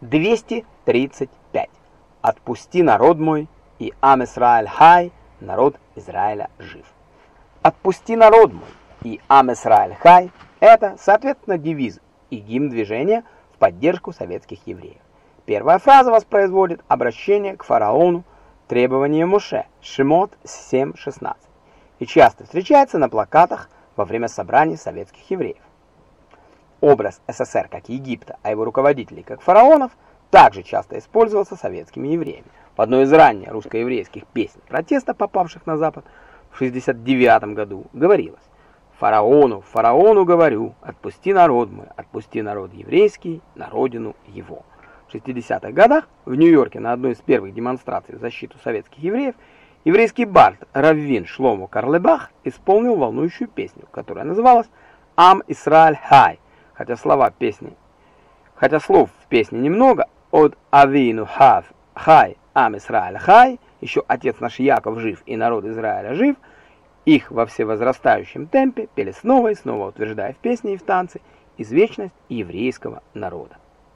235. Отпусти народ мой, и Ам Исраэль Хай, народ Израиля жив. Отпусти народ мой, и Ам Исраэль Хай – это, соответственно, девиз и гимн движения в поддержку советских евреев. Первая фраза воспроизводит обращение к фараону, требование Муше, Шимот 7.16, и часто встречается на плакатах во время собраний советских евреев. Образ СССР как Египта, а его руководителей как фараонов также часто использовался советскими евреями. В одной из ранних русско-еврейских песен протеста, попавших на Запад в 69 году, говорилось «Фараону, фараону говорю, отпусти народ мой, отпусти народ еврейский на родину его». В 60-х годах в Нью-Йорке на одной из первых демонстраций в защиту советских евреев еврейский бард Раввин Шлому Карлебах исполнил волнующую песню, которая называлась «Ам Исраэль Хай», хотя слова песни, хотя слов в песне немного, от Авину Хав Хай Ам Исраэль Хай, еще отец наш Яков жив и народ Израиля жив, их во всевозрастающем темпе пели снова и снова, утверждая в песне и в танце извечность еврейского народа.